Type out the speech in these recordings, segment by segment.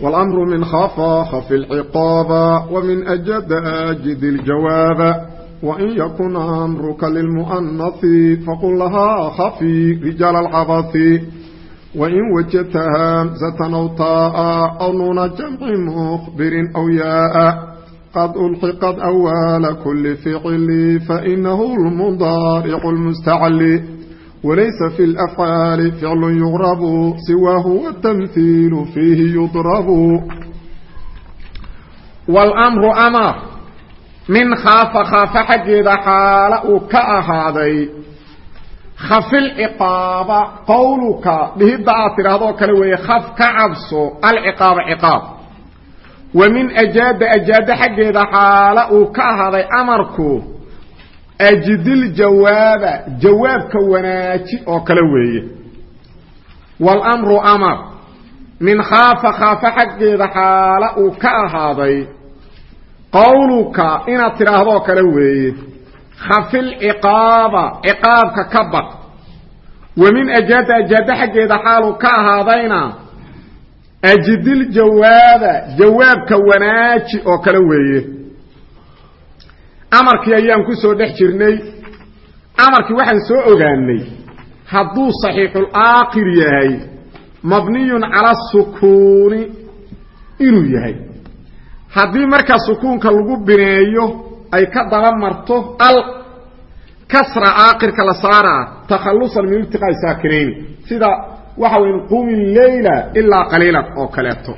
والأمر من خفا خف العقاب ومن أجد أجد الجواب وإن يكن أمرك للمؤنث فقل لها خفي رجال العبث وإن وجدت همزة أو تاء أو نون جمع مخبر أو ياء قد ألحقت أول كل فعل فإنه المضارع المستعلي walaysa fi lafcaali ficlun yugrabu siwaahu watamhiilu fiihi yudrabu wlmru amar min khaafa khaafa xaggeeda xaala uu ka ahaaday khafil ciqaaba qowluka dhihidda aad tidhaahdoo kale weeye khaf ka cabso alciqaaba ciqaab wa min ajaada ajaada xaggeeda xaala uu ka ahaaday amarku ajidil jawaaba jawaabka wanaaji oo kale weeye. Walamru amar min khaafa khaafa xaggeeda xaala uu ka ahaaday qowluka inaad tidhaahdoo kale weeye khafil ciqaaba ciqaabka ka baq wa min ajaada ajaada xaggeeda xaaluu ka ahaadayna ajidil jawaaba jawaabka wanaaji oo kale weeye amarkii ayaan ku soo dhex jirnay amarkii waxaan soo ogaanay hadduu saxiixulaakir yahay mabniyun cala sukuuni inuu yahay. Haddii markaa sukuunka lagu bineeyo ay ka daba marto al kasra aakirka la saaraa takhallusan min iltiqaa'i saakinayni sida waxa weyn qumi leyla ilaa qaliilan oo kaleeto.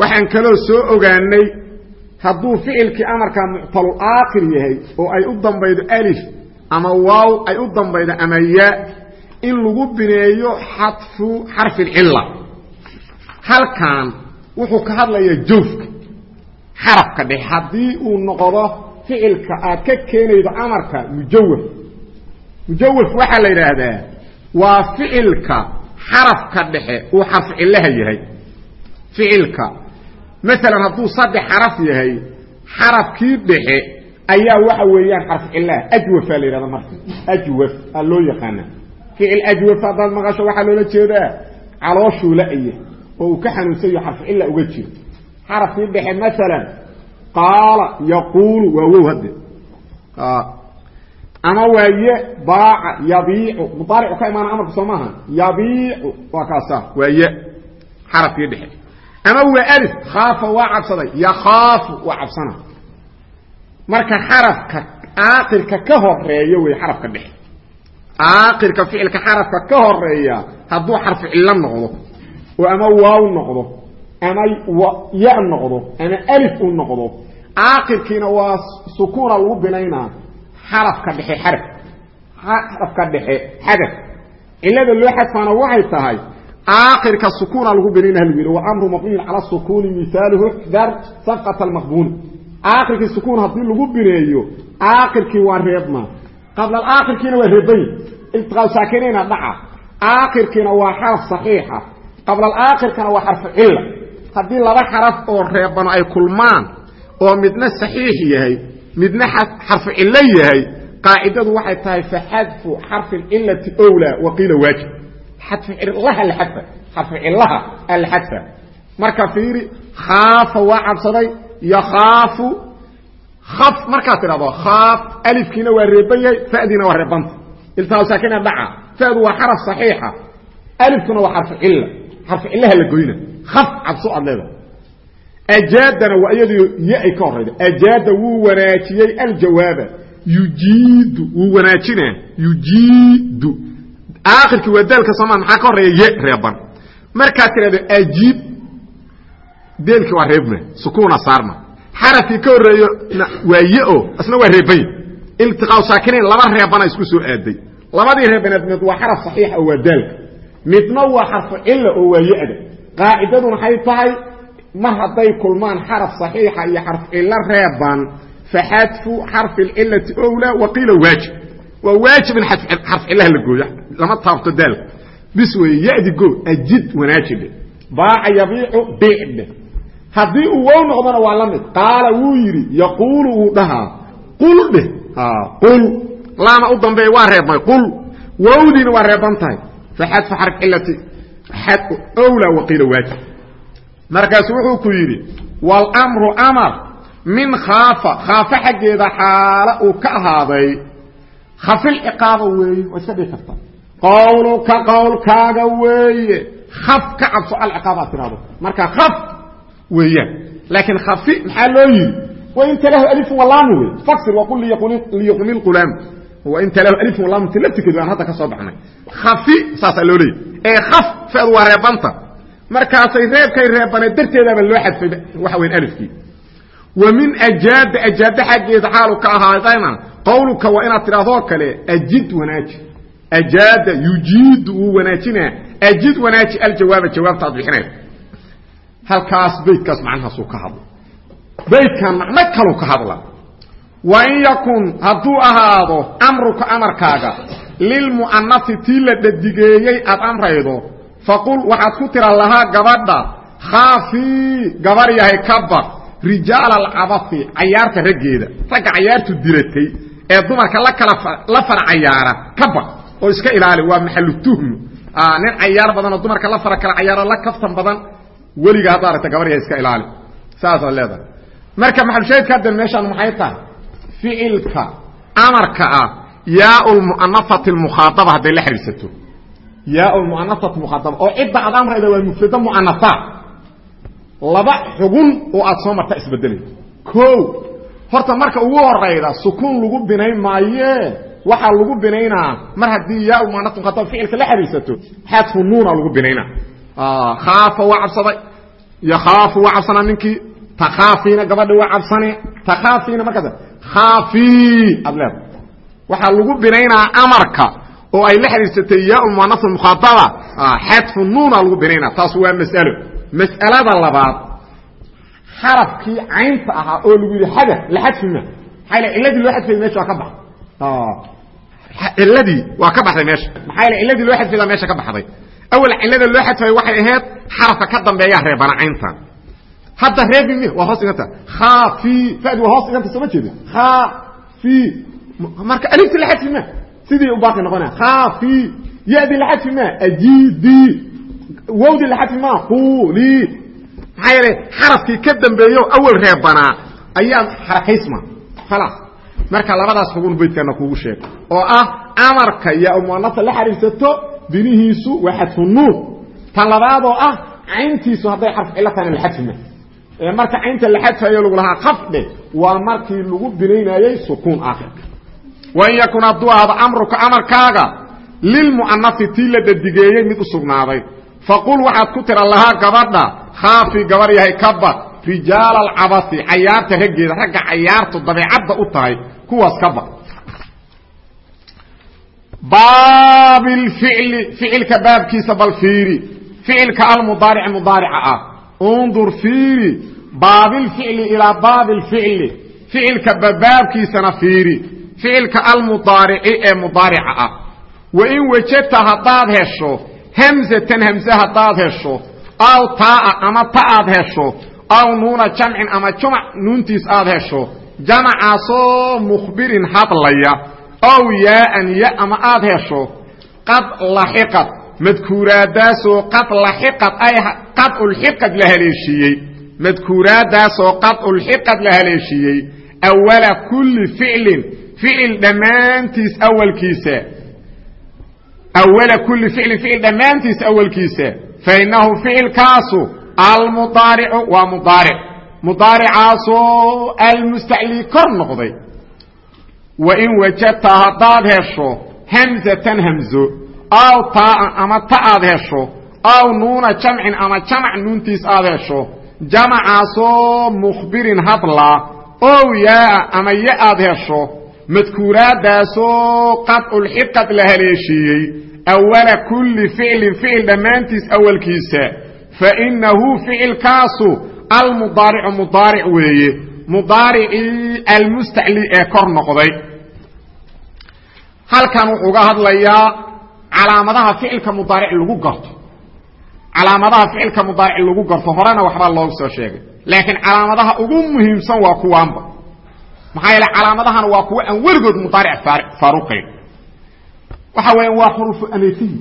Waxaan kaloo soo ogaanay hadduu ficilkii amarkaa muctalul aakir yahay oo ay u dambaydo alif ama waaw ay u dambaydo ama yaa in lagu bineeyo xadfu xarfilcilla halkan wuxuu ka hadlayaa joofka xarafka dhexe haddii uu noqdo ficilka aad ka keenaydo amarka mujawaf. Mujawaf waxaa la yidhaahdaa waa ficilka xarafka dhexe uu xarfcillaha yahay. Ficilka maalan hadduu saddex xaraf yahay xarafkii dhexe ayaa waxa weeyaan xarf cillaha ajwafaa la yidhahda marka. Ajwaf aa loo yaqaana. Ficil ajwaf haddaad maqasho waxaa loola jeedaa. Calooshuu la-ya oo uu ka xanuunsanyo xarf cilla uga jiro. Xarafkii dhexe maalan qaala yaquulu waa wow hadde. Ama waa ye baaca yabiicu mudaaricu ka imaana amarka soo maaha. Yabiicu waa kaasa waa ye. Xarafkii dhexe ama waa alif khaafa waa cabsaday. Yakhaafu waa cabsana. Marka xarafka aakirka ka horreeya wey xarafka dhexe. Aakirka ficilka xarafka ka horreeya hadduu xarfu cillo noqdo oo ama waaw noqdo ama ya noqdo ama alif u noqdo aakirkiina waa sukuuna lagu binaynaa xarafka dhexe xaraf. Xarafka dhexe xadaf cilada loo xadfaana waxay tahay aakirka sukuuna lagu binayna lagu yidhi waamru mabniyun cala sukuuni misaaluhu dar safqata almaqbuuni aakirkii sukuun haddii lagu bineeyo aakirkii waa reebma. Qabla aakhirkiina waa reebayi iltiqaa saakinayna dhaca. Aakhirkiina waa xaraf saxiixa. Qabla aakhirkana waa xarfu cilla. Haddii laba xaraf oo reebano ay kulmaan oo midna saxiix yahay midna xarfu cillo yahay qaacidadu waxay tahay faxadfu xarfi lcilati owlaa waqiila waajib xadfu cillaha la xadfa xadfu cillaha alla xadfa. Marka fiiri khaafa waa cabsaday yakhaafu khaf markaad tidhahdo khaaf alifkiina waa reeban yahay fadiina waa reebanta iltiqaa saakina dhaca fadu waa xaraf saxiixa. Alifkuna waa xarfu cilla. Xarfu cillaha la goyna. Khaf cabso aad leedahay. Ajaadana waa iyadoo ye ay ka horayda ajaada wuu wanaajiyey aljawaaba. Yujiidu wuu wanaajinaa. Yujiidu aakirkii waa daalka sooma maxaa ka horreeya ye reeban. Markaad tidhahdo ajiib. Deelkii waa reebma sukuuna saarma xarafkii ka horeeyo waa ye-o isna waa reebanya iltiqaa saakinayn laba reebana isku soo aaday. Labadii reebaneed mid waa xaraf saxiixa oo waa daalka. Midna waa xarfu cilla oo waa ye-da. Qaacidadu maxay tahay mar hadday kulmaan xaraf صaxiixa iyo xarf cilo reeban faxadfu xarfi اlcilati owlaa waqiila waajib waa waajib in xarf cilaha la gooyo. Lama taabto daalka. Bis weeye yadi go ajid wanaajidhe baaca yabiicu biicdhe haddii uu wow noqdona waa la mid. Qaala wuu yidhi yaquulu wuu dhahaa. Qul dheh qul. Laama u dambeeya waa reebmay. Qul. Wowdiina waa reeban tahay. Faxadfu xarf cilati wlaa waqiila waajib. Markaasu wuxuu ku yidhi wاlmru amar min khaafa. Khaafa xaggeeda xaalo uu ka ahaaday khafilciqaaba weeye waa iska dhigi karta qowluka qowlkaaga weeye kaf ka cabso alciqaabaad tirahdo marka kaf weeyaan laakiin kafi maxaa loo yidhi wainta lahu alifun walaamu wey faksir waqul liyuqmi lqulaam wainta lahu alifun walaamu ti laftirkeedu aan hadda ka soo baxnay kafi saasaa loo leeyay ee kaf feedu waa reebanta markaasay reebkay reebanee darteedaaba loo xadfay waxa weyn alifkii min ajaada ajaada xaggeeda xaalu ka ahaadayna qowluka waa inaad tidhahdoo kale ajid wanaaji. Ajaada yujiidu wuu wanaajinaa ajid wanaaji aljawaaba jawaabta ad bixinaysa halkaas baydkaas macnahaasuu ka hadla baydkan macno kaluu ka hadla. Wa in yakun hadduu ahaado amruka amarkaaga lilmu'anasi tii la dhadigeeyey aad amraydo faqul waxaad ku tira lahaa gabadha khaafii gabar yahay ka baq rijaala alcabasi cayaarta raggeeda. Ragga cayaartu diratay ee dumarka la fara cayaara ka oo iska ilaali waa maxalu tuhmu. Nin cayaar badan oo dumarka la fara kala cayaaro la kaftan badan weliga haddaa aragta gabar yahay iska ilaali. Saasaad leedahay. Marka maxalushaahidka haddan meeshaan maxay tahay? Ficilka amarka ah yaa lmu'anafati lmukhaadaba hadday la xidhiidsato yaa lmu'anafat mukhaadaba oo cidda aad amrayda waa mufrado mu'anafaat laba xugun oo aad soo marta isbedelayso ko horta marka ugu horayda sukuun lagu binayn maaye. Waxaa lagu binaynaa mar haddii yaa lmu'anafat mukhaadaba ficilka la xidhiidsato xadfu nuuna lagu binaynaa. Khaafa waa cabsaday yakhaafu waa cabsanaa ninkii. Takhaafiina gabadhi waa cabsane. Takhaafiina markaas khaafi aad leeda waxaa lagu binaynaa amarka oo ay la xidhiirsatay yaa muanas mukhaadaba xadfu nuuna lagu binaynaa taas waa mas'alo mas'alada labaad xarafkii caynta ahaa oo lagu yidhi xadaf la xadfi ma maxaa yl ciladii loo xadfayay meesha waa ka baxday. Ciladii waa ka baxday meesha. Maxaa yl ciladii loo xadfayda meesha ka baxday. Awal cilada loo xadfayay waxay ahayd xarafka ka dambeeyaa reebana cayntan hadda reebi waa hoos dhiganta khafi fadi waa hoos dhiganta sooma jeeda khafi marka alifti la xadfi ma? Sidii u baaqi noqonaya. Khafi yadi la xadfi ma? Ajidi wowdi la xadfi ma quli maxaa yeele xarafkii ka dambeeyo awal reebanaa ayaa xarakaysma. Khalaas. Marka labadaas xugun baydkana kugu sheeg. Oo ah amarka yaa muanasa la xariirsato binihiisu waa xadfu nuun tan labaad oo ah cayntiisu hadday xarf cilo tahana la xadfi ma marka caynta la xadfayo lagu lahaa khafdhe waa markii lagu binaynayey sukuun aakhirka wain yakun hadduu ahdo amruka amarkaaga lilmu'anasi tii la dhadigeeyey mid u sugnaaday faqul waxaad ku tira lahaa gabadha. Khaafi gabar yahay ka bad rijaala alcabasi cayaarta raggeeda. Ragga cayaartu dabeecadda u tahay kuwaas ka bad baabilficli ficilka baabkiisa bal fiiri. Ficilka almudaaric mudaarica ah. Undur fiiri. Baabilficli ilaa baabilficli ficilka babaabkiisana fiiri. Ficilka almudaarici ee mudaarica ah. Wain wajadta haddaad hesho hamzatan hamze haddaad hesho. Aw taa'a ama ta aad hesho. Aw nuuna jamcin ama jumac nuuntiis aad hesho. Jamacaasoo mukhbirin hadlaya. Ow yaa'an ya ama aad hesho. Qad laxiqad madkuuraadaasoo qad laxiqad ay qad ulxiqad la haleeshiiyey. Madkuuraadaasoo qad ulxiqad la haleeshiiyey. Awala kulli ficlin ficil dhammaantiis awalkiisa awala kulli ficlin ficil dhammaantiis awalkiisa fa innahu ficilkaasu almudaaricu waa mudaaric mudaaricaasoo almustaclii kor noqday wa in wajadta haddaad hesho hamzatan hamzo aw taa'an ama ta aad hesho aw nuuna jamcin ama jamac nuuntiis aad hesho jamacaasoo mukhbirin hadla ow yaa ama ya aad hesho madkuuraadaasoo qad ulxiqad la haleeshiiyey awala kulli ficlin ficil dhammaantiis awalkiisa fa innahu ficilkaasu almudaaricu mudaaric weeye mudaaricii almustacli ee kor noqday. Halkan wuxuu ga hadlayaa calaamadaha ficilka mudaaric lagu garto. Calaamadaha ficilka mudaaric lagu garto horena waxbaa loogu soo sheegay. Laakiin calaamadaha ugu muhiimsan waa kuwaanba maxaa yeele calaamadahana waa kuwa aan weligood mudaaric faaruqayn waxa weeyaan waa xurufu anaytihi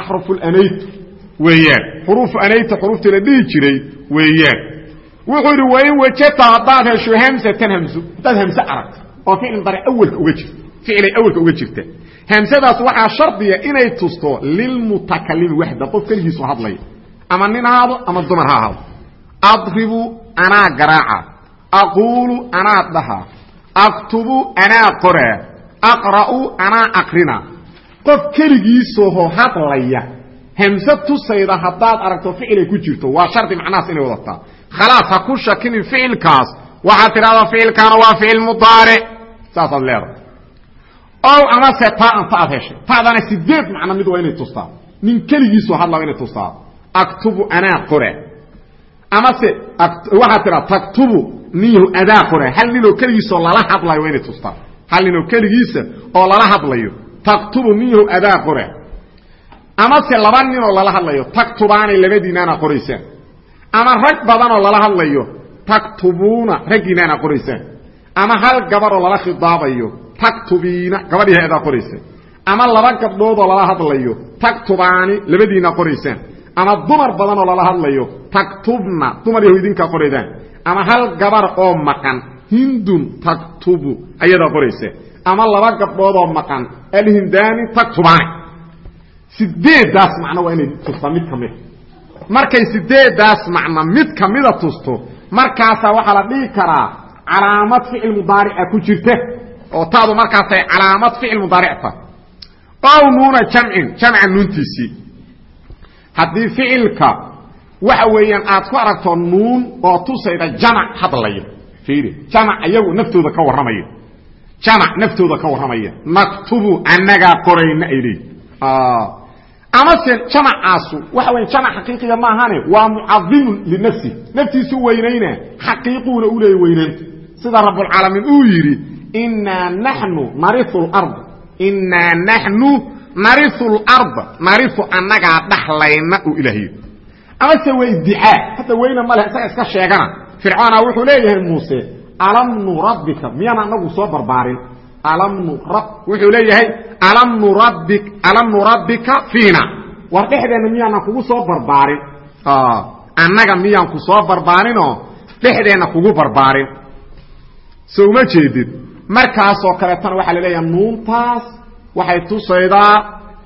axrufu anayt weeyaan. Xurufu anayta xuruftii la dhihi jiray weeyaan. Wuxuu yidhi wain wajata haddaad hesho hamsatan hamso haddaad hamse aragto oo ficil mudaaric awelka uga jirta ficilay awelka uga jirta. Hamsadaas waxaa shardiya inay tusto lilmutakalimi waxda qof keligiisu hadlaya ama nin ahaado ama dumar ha ahaado adribu anaa garaaca aquulu anaa dhaha aktubu anaa qoraa aqra'u anaa aqrina qof keligiisooho hadlaya hamse tusayda haddaad aragto ficilay ku jirto waa shardi macnahaas inay wadataa khalaas ha ku shakinin ficilkaas waxaad tidhahdaa ficilkaana waa ficil mudaaric saasaad leedahay ow amase taa anta aad heshay taadana sideed macno mid waa inay tustaa nin keligiisoo hadlaa inay tustaa aktubu anaa qora amase waxaad tidhaa taktubu niyahu adaa qora hal ninoo keligiisoo lala hadlayo waa inay tustaa hal ninoo keligiisa oo lala hadlayo. Taktubu niyahu adaa qora amase laba ninoo lala hadlayo taktubaanay labadiinaana qoraysaan ama rag badanoo lala hadlayo taktubuuna raggiinaana qoraysaan ama hal gabaroo lala khidaabayo taktubiina gabadhiiha adaa qoraysaan ama laba gabdhoodoo lala hadlayo taktubaani labadiina qoraysaan ama dumar badanoo lala hadlayo taktubna dumar yahu idinkaa qoraydaan ama hal gabar oo maqan hindun taktubu ayadaa qoraysa ama laba gabdhoodoo maqan alhindaani taktubaani sideedaas macno waa inay tustaa mid ka mida markay sideedaas macno mid ka mida tusto markaasaa waxaa la dhihi karaa calaamad ficil mudaarica ku jirta. Oo taadu markaasay calaamad ficil mudaaricta ow nuuna jamcin jamca nuuntiisii. Haddii ficilka waxa weeyaan aad ku aragto nuun oo tusayda jamac hadlaya fiiri jamac iyagu naftooda ka warramaya jamac naftooda ka warramaya naktubu annagaa qorayna ay leeyihiin amase jamacaasu waxa weya jamac xaqiiqiya maahane waa mucadimun linafsi. Naftiisu weynayna xaqiiquuna u leeya sida rabbulcaalamiin uu yidhi inaa naxnu nariu lard inaa naxnu nariu larda nariu annagaa dhaxlayna uu ilaahyo amase waa iddicaa hadda weyna male isaga iska sheegana. Fircoona wuxuu leeyahay muuse alam nurabbika miyaan anagu soo barbaarin? Alam nurab wuxuu leeyahay alam nurabbi alam nurabbika fiina. War dhexdeenna miyaanan kugu soo barbaarin? Annaga miyaan ku soo barbaarinoo dhexdeenna kugu barbaarin. So uma jeedid. Markaasoo kaleetana waxaa la leeyaha nuuntaas waxay tusaydaa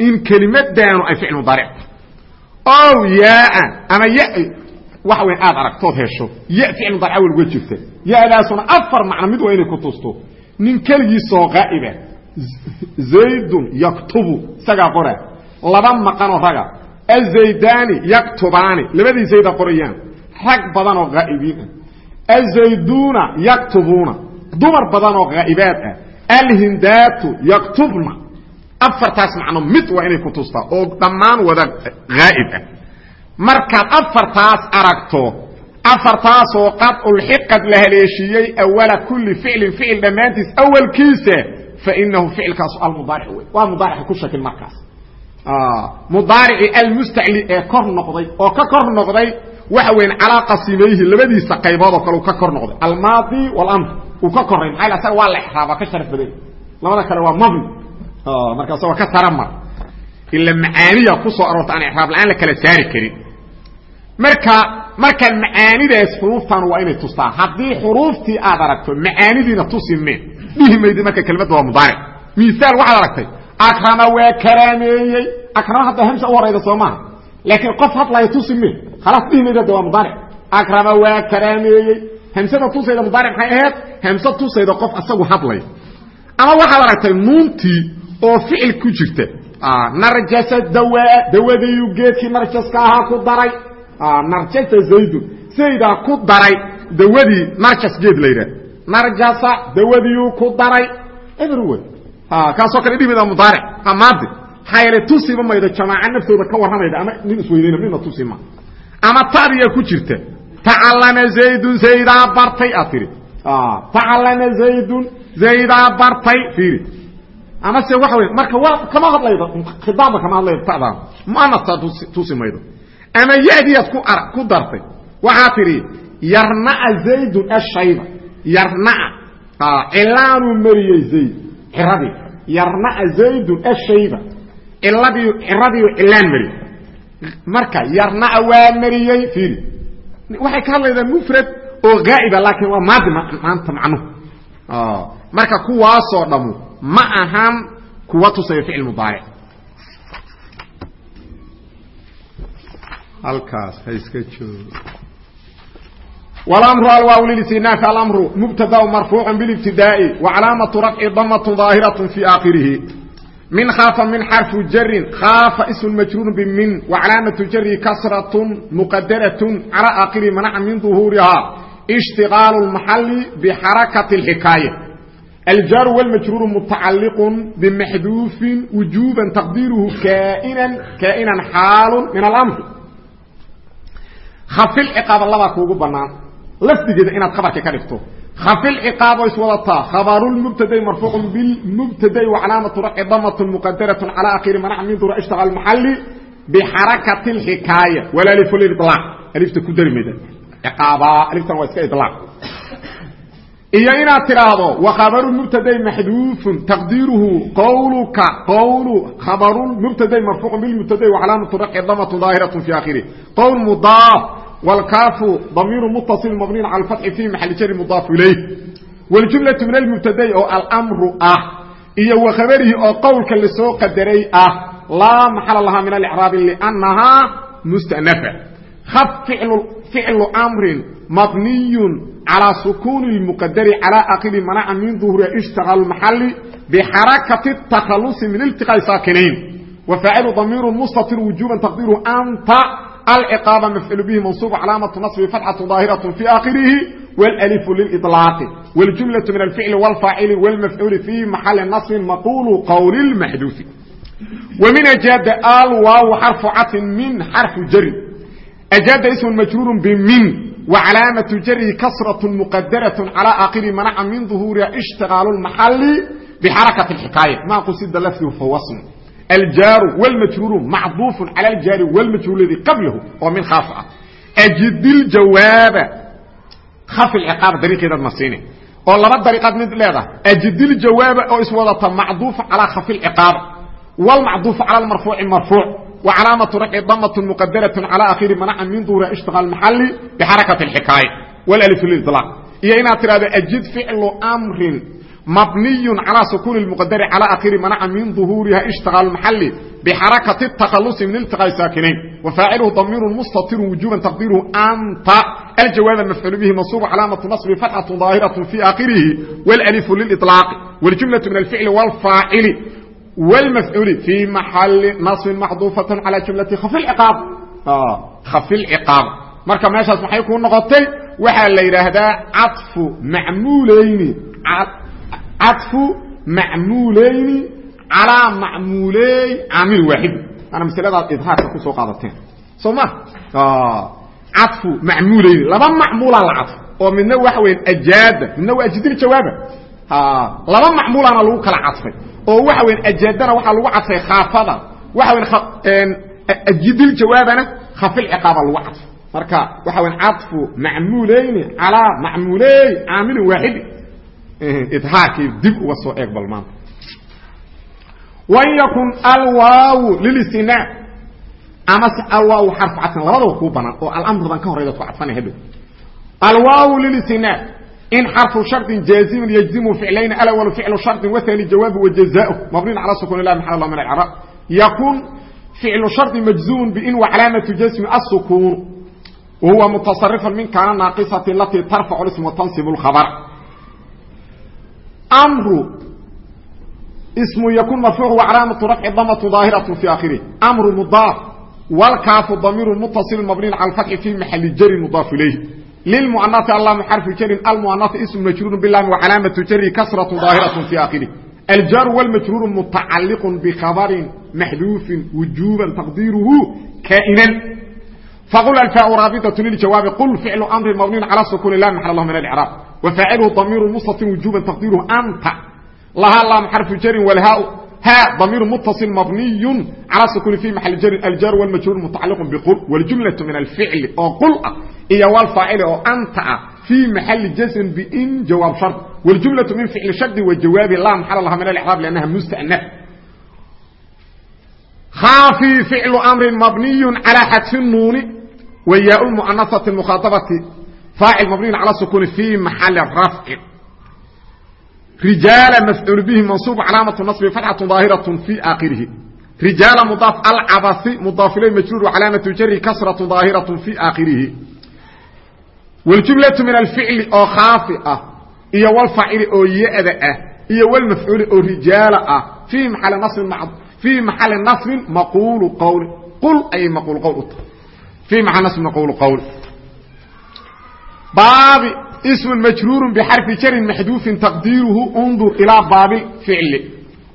in kelimadaanu ay ficil mudaaricta ow yaaan ama ya waxa weyn aad aragtood hesho. Ya ficil mudaaric awel uga jirta. Ya-daasuna afar macno mid waa inay ku tusto. Nin keligiisoo qaa'iba zaydun yaktubu isagaa qora laba maqanoo raga. Azaydaani yaktubaani. Labadii zayda qorayaan. Rag badanoo haa'ibiin ah. Azayduuna yaktubuuna. Dumar badanoo haa'ibaad ah. Alhindaatu yaktubna afartaas macno mid waa inay ku tustaa oo dhammaan wada haa'ib ah. Markaad afartaas aragto afartaasoo qad ulxiqad la haleeshiiyey awala kulli ficlin ficil dhammaantiis awalkiisa fainahu ficilkaasu almudaaric wey waa mudaarica ku shakin markaas. Mudaarici almustacli ee kor noqday oo ka kor noqday waxa weyn calaa qasimayhi labadiisa qaybood oo kale uu ka kor noqday. Almaadi walamr uu ka koray maxaa asaga waa la exraaba ka sharaf baday labada kale waa mabni markaas waa ka taramar ila macaaniya ku soo aroorta aan exraab la'aan la kala saari karin. Marka marka macaanidaas xuruuftan waa inay tustaa. Haddii xuruuftii aad aragto macaanidiina tusi mee dhihi maydi marka kelmadda waa mudaaric miaal waxaad aragtay akrama waa karaameeyey. Akrama hadda hamsa u horayda soo maaha. Laakiin qof hadlaya tusi mee khalaas dhihi maydi hadda waa mudaaric akrama waa karaameeyey. Hamsada tusayda mudaaric maxay ahayd? Hamse tusayda qof asagu hadlaya ama waxaad aragtay nuuntii oo ficil ku jirta. Narjasa dawaa dawadiiyu geedkii narjaska ahaa ku daray. Narjasa zaydun zaydaa ku daray dawadii narjas geed la yidhaah narjasa dawadiiyu ku daray. Everyway kaasoo kale dhimida mudaaric maxaa yeele tusiba maydo jamaaca naftooda ka warramayda ama nin isweynayna midna tusima ama taadiyaa ku jirta tacallama zaydun zaydaa bartay aad tihi tacallama zaydun zaydaa bartay fiiri amase waxa wey marka waa kama hadlaydo khidaabba kama hadlaydo tadaan muanasta tusi maydo. Ama yadiyaad ku ku dartay. Waxaa tidhi yarna'a zaydun ashayba yarna'a cilaanuu mariyey zayd. Ciradii yarna'a zaydun ashayba ciladii ciradiiu cilaan mariyey marka yarna'a waa mariyey fiiri. Waxay ka hadlaydaa mufrad oo gaa'iba laakiin waa maadi maanta macnuhu marka kuwaasoo dhammu ma ahan kuwa tusaya ficil mudaaric halkaas ha iska joogo. Wlamru alwaaw lilistinaaf alamru mubtadaun marfuucu bilibtidaa'i wa calaamatu rafci damatun daahiratu fii aakhirihi. Min khaafa min xarfu jarin khaafa ismun majruurun bimin wa calaamatu jari kasratun muqadaratun calaa aakhirihi manaca min duhuurihaa. Ishtiqaalu lmaxali bixarakati alxikaaya aljaaru wاlmajruuru mutacaliq bmaxduufin wujuba taqdiiruhu kainan xaalu min almri khafil ciqaaba labaa kuugu banaan lafdigeeda inaad khabarka ka dhigto khafil ciqaabo iswadataa khabarulmubtadai marfuuqun bilmubtadai wacalaamatu rafci damatun muqadaratun calaa akhiri manac min dura ishtaqa almaxali bixarakati alxikaaya walaalif lidlaaq alifta ku dari mayda ciqaabaa aliftan waa iska idlaaq iyo inaad tidhaahdo wkhabaru mubtadai maxduufun taqdiiruhu qawluka qawlu khabarulmubtadai marfuuqun bilmubtadai wacalaamatu rafci damatun daahiratu fi akhirih qowl mudaaf wlkaafu damiiru mutaصil mabniin cala fatxi fi maxali jari mudaaf ilayh wاljumlaةu min almubtadai oo almru ah iyo wakhabarihi oo qowlka lasoo qadaray ah laa maxala lahaa min alicraabi lnahaa mustanafa haf ficlu amrin mabniyun calى sukuuni اlmuqadari calى akiri manaca min duhuriha ishtaqa maxali bxarakati الtakhalusi min iltiqاai saakinayn wafaacilu damiiru mustatir wujuba taqdiru anta alciqaaba mafcul bihi mansuub calaamatu naصbi fatxatu daahiraة fi akhirihi wاlأlifu lilطlaaqi wاljumlaةu min alficli wاlfaacili wاlmafcuuli fi maxali naصbi maqulu qowli اlmaxduufi wmin ajaada alwaaw xarfu catin min xarfu jari ajaada ism majruur bmin wcalaamaةu jarihi kasraة muqadaraة calى akhiri manaca min ظuhuuriha ishtiqaalu اmaxali bxarakati اxikaaya ma qusida lafdihu fawasn aljaaru wاlmajruuru macduufu calى aljaari wاlmajruur ladii qablahu oo min khaaf ah ajidiljawaaba kaf ciqaaba dariiqeedaad marsiine oo laba dariiqaad mid leedahay ajidiljawaaba oo iswadata macduufa calى khafi اciqaaba wاlmacduufu calى marfuuci marfuuc وcلاaمة رفع dmة مqdرة على akhير mنca min dور اشتغى المحل بxaركة الحكاaية والألف للطلاق iyo inaad tirahdo أجid فicل أمri مبني على سكون المqدر على akhير mنca min ظهوuرiha اشتغى المحل بxaركة التkلص من التقاء ساkنين وفاaعله ضمير مستطر وجوبا تقديره أnت الجواب مفعول به منصوب علامة نصب فتحة ظاهرة في آخره والألف للإطلاق والجملة من الفعل والفاعل والمفعول في محل نصب محذوفة على جملة خف العقاب خف العقاب marka meeshaas maxay ku noqotay waxa la yiraahdaa atfu ma'mulayni atfu ma'mulayni ala ma'mulay amil wahid ana misalada idhaarka ku soo qaadateen soma atfu ma'mulayni laba ma'mula la atf oo midna waxa weyn ajaada midna waa ajdir jawaaba laba ma'mulana lagu kala atfay oo waxa weyn ajaadana waxaa lagu cadfay khaafada. Waxa weyn ajidil jawaabana khafil ciqaaba lagu cadfay marka waxa weyn cadfu macmuulayni calaa macmuuley caamilin waaxidi idhaarkii dib uga soo eeg bal maanta. Wan yakun alwaawu lilistinaa amase alwaawu xarfu cadfin labadaba kuu banaan oo alamrudan ka horeyda ku cadfanay hadhow. Alwaawu lilistinaa in xarفu شharط jaaزim yجزim فiclayn alأول فicل شharط wثاني jawاab وجزاءه مبني على سكون الله محل الله من العراب يكون فicل شharط مجزوم بin وcلاaمة جسم السكون وهuوa متصرفا من kاaن ناaqصة التي ترفع الاسم وتنصب الخبر مر اسم يكون مرفوع وcلاaمة رفع ضمة ظاaهرة في آخره أمر مضاaف والكاaف ضمير متصل مبني على الفتح في محل jر مضاaف إليه للمؤنث اللام حرف جر المؤنث اسم مجرور باللام وعلامة جره كسرة ظاهرة في آخره الجار والمجرور متعلق بخبر محذوف وجوبا تقديره كائنا faqul alfaau raabiطaة liljawaabi qul ficlu amrin mabniyn calى sukuni la maxal lah min alcraab wafaaciluhu damiiru mustatin wujuban taqdiiruhu anta lahaa laam xarfu jarin walhaa ha damiir mutaصil mabniy calى sukuni fi maxali jarin aljar wاlmajhuur mutacaliq bqul wاljumlaة min alficli oo qul ah iyo wlfaacili oo anta ah fii maxali jasrin bin jawaab shard wاljumlaة min ficli shardi wa jawaabi la maxal laha min alcraab lannaha mustanaf khaafi ficlu amrin mabniy calى xadfi nuuni وyاء المؤنثة المخاaطبة فاaعل مبني على سكون في محل رفع رجاaل مفعول به منصوب علامة نصب فتحة ظاaهرة في آkره رجاaل مضاaف الcبث مضاaف إليه مجرور وعلامة جر كسرة ظاaهرة في آkره والجملة من الفعل oo khاaف ah iyo والفاaعل oo يأda ah iyo والمفعول oo رiجاaل ah في محل نصب مقول qول قل ayay مقول qول u tahay في معنى اسم قول قول باب اسم مجرور بحرف جر محذوف تقديره انظر إلى باب الفعل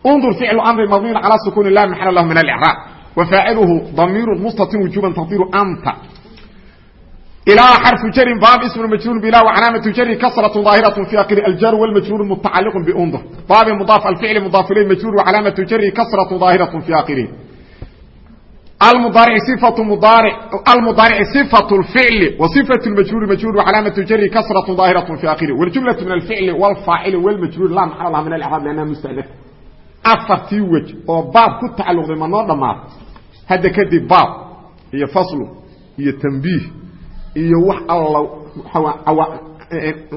انظر فعل أمر مبني على سكون الله محل الله من الإعراب وفاعله ضمير مستتر وجوبا تقدير أنت ilaa xarfu jarin baab ismu majruur bila calaamatu jari kasratu daahiratu fi akri aljar wlmajruur mutacaliqu biundr baabi mudaaf alficli mudaaf ilay majruur wacalaamatu jari kasratu daahiratu fi akri almudaaric sifatu ficli wa sifatu majruuri majruur wacalaamatu jari kasratu daahiratu fi akri wljumlatu min alficli wlfaacili wlmajruur laa maxal laha min alcraab liannaha mustadaf afartii wej oo baab ku tacalluqday ma noo dhammaad hadda kadib baab iyo faslu iyo tambiih iyo wax alla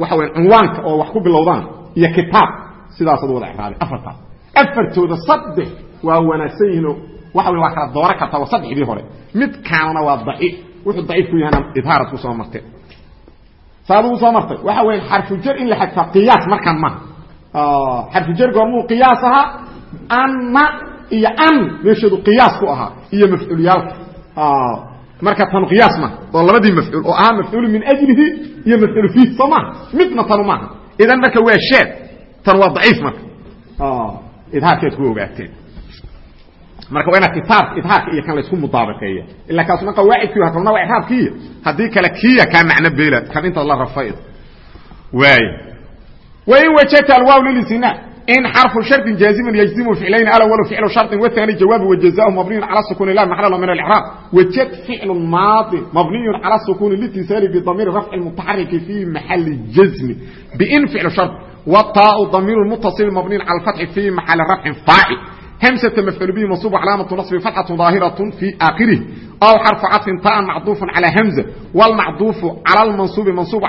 waxa weyn cinwaanka oo wax ku bilowdaan iyo kitaab sidaasad wada icraabay afartaas. Afartooda saddex waa wanaagsan yihiinoo waxa waa kala dooro karta waa saddexdii hore. Mid kaanuna waa daciif. Wuxuu daciif ku yahana idhaarad ku soo martay. Saaduu soo martay? Waxa weeye xarfu jar in la xadfa qiyaas markan ma. Xarfu jar goormuu qiyaas ahaa? Anna iyo an meesheedu qiyaas ku ahaa iyo mafcuulyaalka marka tanu qiyaas ma oo labadii mafcuul oo ahaa mafcuulu min ajlihi iyo mafcuulu fiih soo maha midna tanu maaha idan marka waa sheed tan waa daciif marka idhaarkeed ku ogaateen. Marka waa inaad kitaabka idhaarka iyo kan laysku mudaabakeeya ilaa kaasuna qawaacidkii waa kana waa iraabkiiya haddii kale kiya kaa macno beela kan intaad la rafayd waay wain wajadta alwaaw lilisina in xarfu sharطin jaaziman yajzimu ficlayn alawal ficlu sharطin wathani jawaabu wajazaahu mabniyun cala sukuni la maxala min alcraab wajad ficlu maadi mabniyun cala sukuni litisaali bidamiiri rafci mutaxariki fi maxali jazmi bin ficlu shart wataau damiiru mutaصil mabniyin cala alfatxi fi maxali rafcin faacil همسة مفعول به منصوب علامة نصب فتحة ظاهرة في آخره أو حرف عطف تاء معطوف على همزة والمعطوف على المنصوب منصوب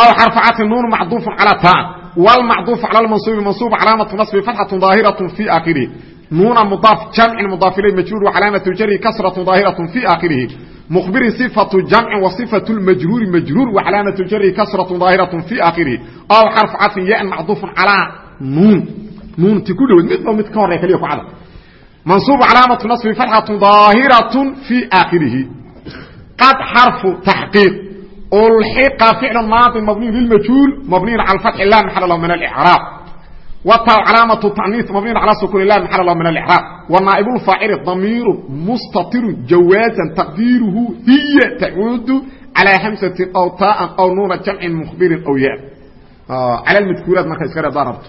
aw xarfacati nuunu macduufu calaa taan wlmacduufu cala mansuubi mansuub calaamatu nasbi fatxatu daahiratu fii aakhirihi nuuna mudaaf jamcin mudaaf ilay majruur wacalaamatu jari kasratu daahiratu fii aakhirihi muqbiri sifatu jamcin wa sifatu lmajruuri majruur wacalaamatu jari kasratu daahiratu fii aakhirihi aw xarfacatin yan macduufun calaa nuun nuunti ku dhaweed midba mid ka horey kaliya ku cada mansuub calaamatu nasbi fatxatu daahiratu fii aakhirihi qad xarfu taxqiiq ulxiqa ficl maadi mabniy lilmajhuul mabniyn cala fatxi la maxal lahu min alicraab wataw calaamatu taniis mabniyn cala sukuni la maxal lahu min alicraab wa naa'ibuulfaacili damiirun mustatirun jawaasan taqdiiruhu hiya tacuudu calaa hamsatin aw taaan aw nuuna jamcin mukhbirin aw ya cala lmadkuuraat marka iska reebdaa rabto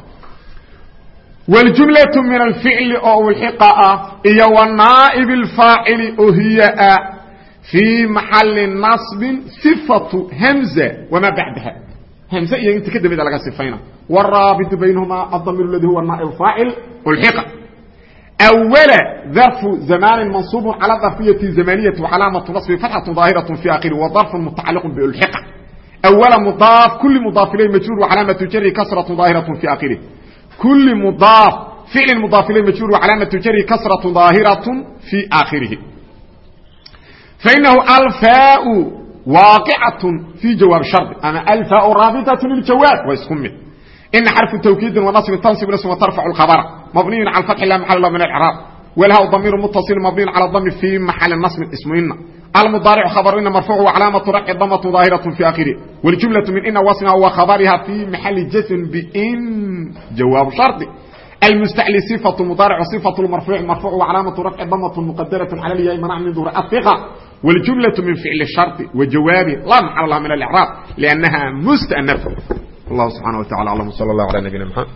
waljumlatu min alficli oo ulxiqa ah iyo wa naa'ibi alfaacili oo hiya ah في محل نصب صفة همزة وما بعدها همزة إيه انت كده بدأ لك صفينة والرابط بينهما الضمير الذي هو النائب الفاعل والحقة أولا ظرف زمان منصوب على ظرفية زمانية وعلامة نصب فتحة ظاهرة في آخره وظرف متعلق بالحقة أولا مضاف كل مضاف إليه مجرور وعلامة جره كسرة ظاهرة في آخره كل مضاف فعل مضاف إليه مجرور وعلامة جره كسرة ظاهرة في آخره فإنه الفاء واقعة في جواب شرط أما الفاء رابطة للجواب ويسكمل إن حرف توكيد ونصب تنصب الاسم وترفع الخبر مبني على الفتح لا محل له من الإعراب ولها ضمير متصل مبني على الضم في محل النصب اسم إن المضارع خبر إن مرفوع وعلامة رفع ضمة ظاهرة في آخره والجملة من إن وصنها وخبرها في محل جزم بإن جواب شرط المستعلي صفة مضارع وصفة المرفوع مرفوع وعلامة رفع ضمة مقدرة على الياء منع من ظهور الثقة والجملة من فعل الشرط وجوابه لا محل لها من الإعراب لأنها مستأنفة الله سبحانه وتعالى أعلم صلى الله على نبينا محمد